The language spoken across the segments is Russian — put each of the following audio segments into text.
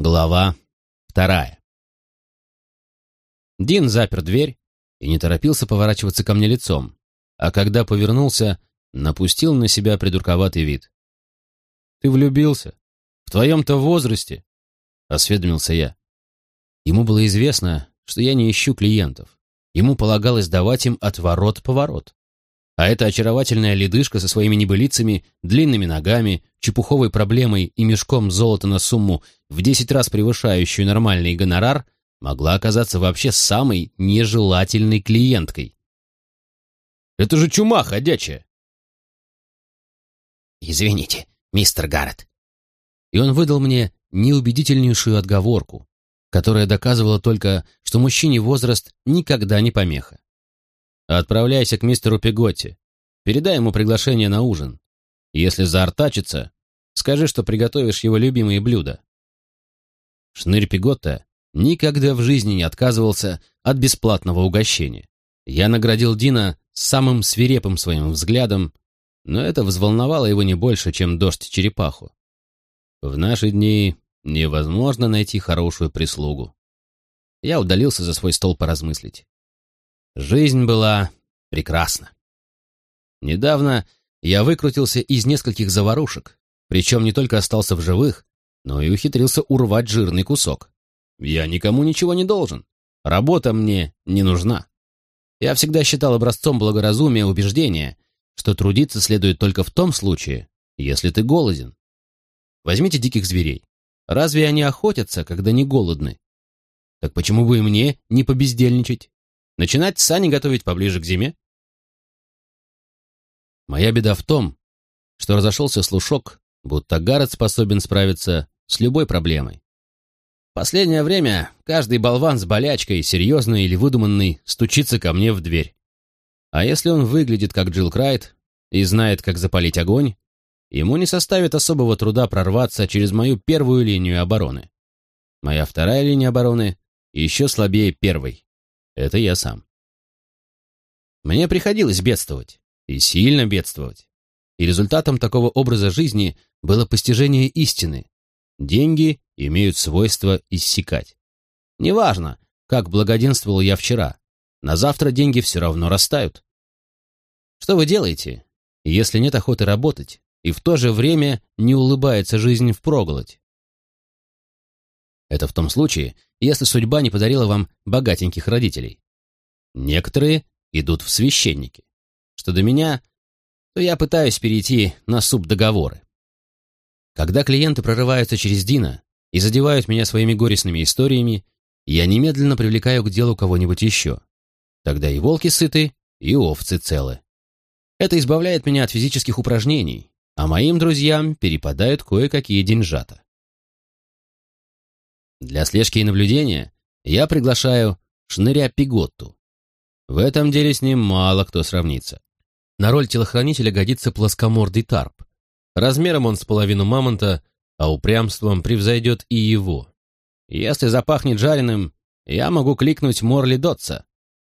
Глава вторая. Дин запер дверь и не торопился поворачиваться ко мне лицом, а когда повернулся, напустил на себя придурковатый вид. «Ты влюбился? В твоем-то возрасте?» — осведомился я. Ему было известно, что я не ищу клиентов. Ему полагалось давать им отворот-поворот. А эта очаровательная ледышка со своими небылицами, длинными ногами, чепуховой проблемой и мешком золота на сумму в десять раз превышающую нормальный гонорар могла оказаться вообще самой нежелательной клиенткой. «Это же чума ходячая!» «Извините, мистер Гаррет». И он выдал мне неубедительнейшую отговорку, которая доказывала только, что мужчине возраст никогда не помеха. Отправляйся к мистеру Пеготти. Передай ему приглашение на ужин. Если заортачится, скажи, что приготовишь его любимые блюда. Шнырь Пеготта никогда в жизни не отказывался от бесплатного угощения. Я наградил Дина самым свирепым своим взглядом, но это взволновало его не больше, чем дождь черепаху. В наши дни невозможно найти хорошую прислугу. Я удалился за свой стол поразмыслить. Жизнь была прекрасна. Недавно я выкрутился из нескольких заварушек, причем не только остался в живых, но и ухитрился урвать жирный кусок. Я никому ничего не должен. Работа мне не нужна. Я всегда считал образцом благоразумия убеждения, что трудиться следует только в том случае, если ты голоден. Возьмите диких зверей. Разве они охотятся, когда не голодны? Так почему бы и мне не побездельничать? Начинать сани готовить поближе к зиме? Моя беда в том, что разошелся слушок, будто Гаррет способен справиться с любой проблемой. Последнее время каждый болван с болячкой, серьезный или выдуманный, стучится ко мне в дверь. А если он выглядит как Джилл Крайт и знает, как запалить огонь, ему не составит особого труда прорваться через мою первую линию обороны. Моя вторая линия обороны еще слабее первой. Это я сам. Мне приходилось бедствовать, и сильно бедствовать. И результатом такого образа жизни было постижение истины. Деньги имеют свойство иссякать. Неважно, как благоденствовал я вчера, на завтра деньги все равно растают. Что вы делаете, если нет охоты работать, и в то же время не улыбается жизнь впроголодь? Это в том случае, если судьба не подарила вам богатеньких родителей. Некоторые идут в священники. Что до меня, то я пытаюсь перейти на субдоговоры. Когда клиенты прорываются через Дина и задевают меня своими горестными историями, я немедленно привлекаю к делу кого-нибудь еще. Тогда и волки сыты, и овцы целы. Это избавляет меня от физических упражнений, а моим друзьям перепадают кое-какие деньжата. Для слежки и наблюдения я приглашаю шныря Пиготту. В этом деле с ним мало кто сравнится. На роль телохранителя годится плоскомордый тарп. Размером он с половину мамонта, а упрямством превзойдет и его. Если запахнет жареным, я могу кликнуть Морли Дотса.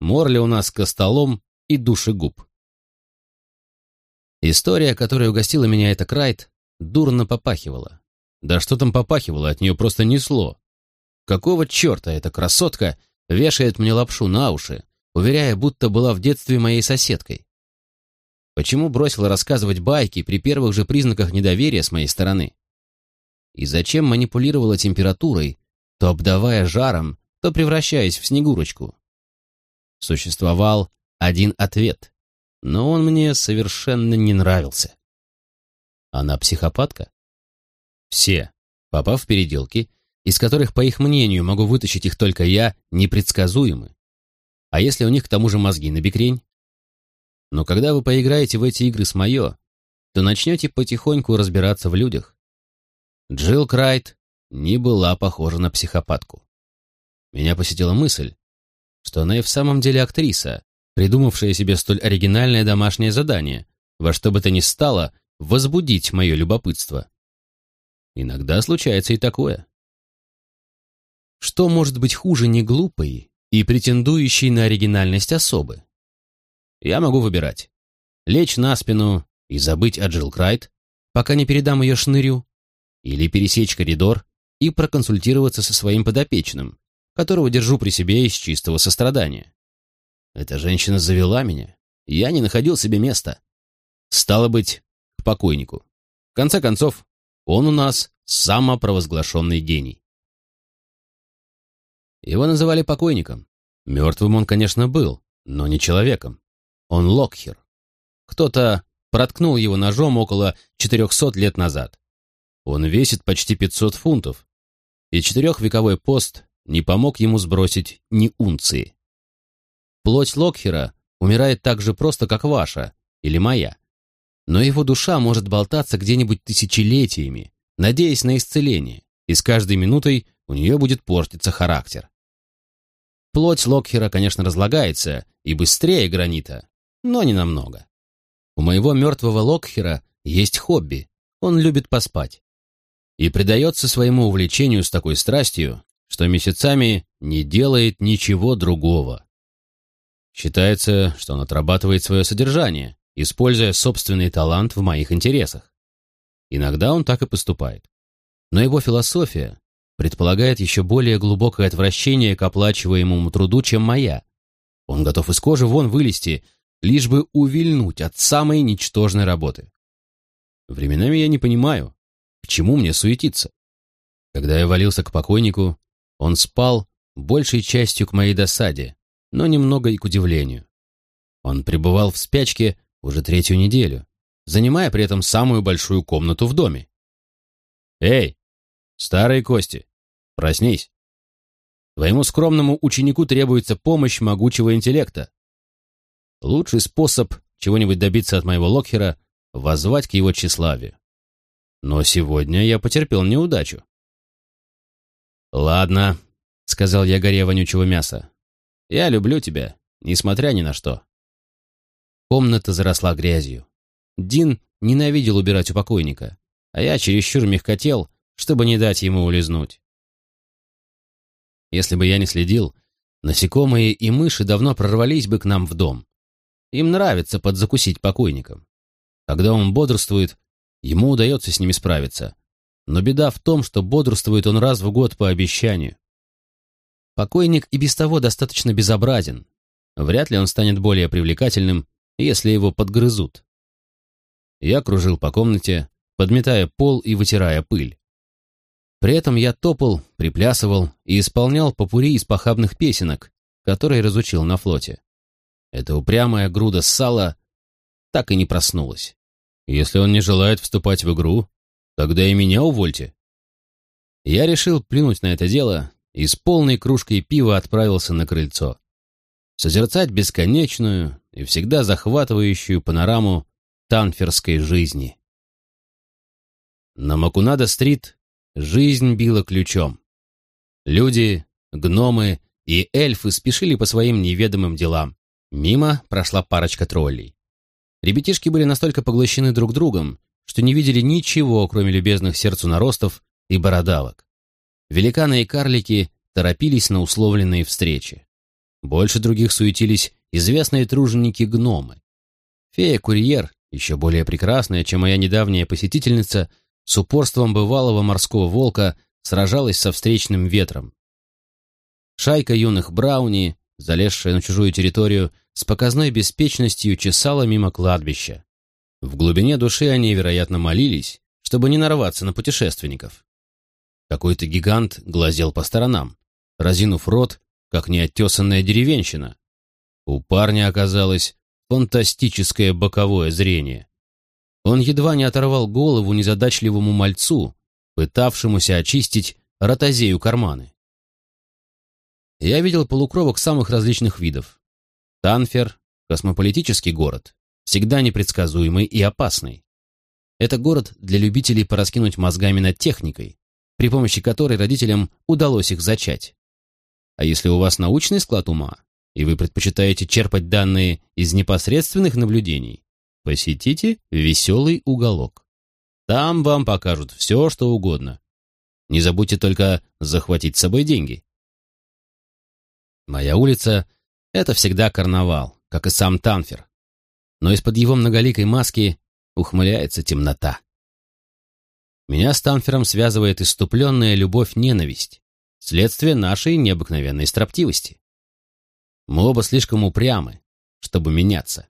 Морли у нас костолом и душегуб. История, которая угостила меня эта Крайт, дурно попахивала. Да что там попахивало, от нее просто несло. Какого черта эта красотка вешает мне лапшу на уши, уверяя, будто была в детстве моей соседкой? Почему бросила рассказывать байки при первых же признаках недоверия с моей стороны? И зачем манипулировала температурой, то обдавая жаром, то превращаясь в снегурочку? Существовал один ответ, но он мне совершенно не нравился. Она психопатка? Все, попав в переделки, из которых, по их мнению, могу вытащить их только я, непредсказуемы. А если у них к тому же мозги на бекрень? Но когда вы поиграете в эти игры с моё, то начнете потихоньку разбираться в людях. Джилл Крайт не была похожа на психопатку. Меня посетила мысль, что она и в самом деле актриса, придумавшая себе столь оригинальное домашнее задание, во что бы то ни стало возбудить мое любопытство. Иногда случается и такое. Что может быть хуже неглупой и претендующей на оригинальность особы? Я могу выбирать. Лечь на спину и забыть о Джилл Крайт, пока не передам ее шнырю, или пересечь коридор и проконсультироваться со своим подопечным, которого держу при себе из чистого сострадания. Эта женщина завела меня. Я не находил себе места. Стало быть, к покойнику. В конце концов, он у нас самопровозглашенный гений. Его называли покойником. Мертвым он, конечно, был, но не человеком. Он Локхер. Кто-то проткнул его ножом около 400 лет назад. Он весит почти 500 фунтов, и четырехвековой пост не помог ему сбросить ни унции. Плоть Локхера умирает так же просто, как ваша или моя. Но его душа может болтаться где-нибудь тысячелетиями, надеясь на исцеление, и с каждой минутой у нее будет портиться характер. Плоть Локхера, конечно, разлагается и быстрее гранита, но не намного. У моего мертвого Локхера есть хобби, он любит поспать. И предается своему увлечению с такой страстью, что месяцами не делает ничего другого. Считается, что он отрабатывает свое содержание, используя собственный талант в моих интересах. Иногда он так и поступает. Но его философия предполагает еще более глубокое отвращение к оплачиваемому труду, чем моя. Он готов из кожи вон вылезти, лишь бы увильнуть от самой ничтожной работы. Временами я не понимаю, к чему мне суетиться. Когда я валился к покойнику, он спал большей частью к моей досаде, но немного и к удивлению. Он пребывал в спячке уже третью неделю, занимая при этом самую большую комнату в доме. «Эй, старые кости, проснись! Твоему скромному ученику требуется помощь могучего интеллекта. Лучший способ чего-нибудь добиться от моего Локхера — воззвать к его тщеславию. Но сегодня я потерпел неудачу. «Ладно», — сказал я горе вонючего мяса. «Я люблю тебя, несмотря ни на что». Комната заросла грязью. Дин ненавидел убирать у покойника, а я чересчур мягкотел, чтобы не дать ему улизнуть. Если бы я не следил, насекомые и мыши давно прорвались бы к нам в дом. Им нравится подзакусить покойником. Когда он бодрствует, ему удается с ними справиться. Но беда в том, что бодрствует он раз в год по обещанию. Покойник и без того достаточно безобразен. Вряд ли он станет более привлекательным, если его подгрызут. Я кружил по комнате, подметая пол и вытирая пыль. При этом я топал, приплясывал и исполнял попури из похабных песенок, которые разучил на флоте. Эта упрямая груда сала так и не проснулась. Если он не желает вступать в игру, тогда и меня увольте. Я решил плюнуть на это дело и с полной кружкой пива отправился на крыльцо. Созерцать бесконечную и всегда захватывающую панораму танферской жизни. На Макунада-стрит жизнь била ключом. Люди, гномы и эльфы спешили по своим неведомым делам. Мимо прошла парочка троллей. Ребятишки были настолько поглощены друг другом, что не видели ничего, кроме любезных сердцу наростов и бородавок. Великаны и карлики торопились на условленные встречи. Больше других суетились известные труженики-гномы. Фея-курьер, еще более прекрасная, чем моя недавняя посетительница, с упорством бывалого морского волка сражалась со встречным ветром. Шайка юных брауни залезшая на чужую территорию, с показной беспечностью чесала мимо кладбища. В глубине души они, вероятно, молились, чтобы не нарваться на путешественников. Какой-то гигант глазел по сторонам, разинув рот, как неоттесанная деревенщина. У парня оказалось фантастическое боковое зрение. Он едва не оторвал голову незадачливому мальцу, пытавшемуся очистить ротозею карманы. Я видел полукровок самых различных видов. Танфер — космополитический город, всегда непредсказуемый и опасный. Это город для любителей пораскинуть мозгами над техникой, при помощи которой родителям удалось их зачать. А если у вас научный склад ума, и вы предпочитаете черпать данные из непосредственных наблюдений, посетите веселый уголок. Там вам покажут все, что угодно. Не забудьте только захватить с собой деньги. Моя улица — это всегда карнавал, как и сам Танфер. Но из-под его многоликой маски ухмыляется темнота. Меня с Тамфером связывает иступленная любовь-ненависть, следствие нашей необыкновенной строптивости. Мы оба слишком упрямы, чтобы меняться.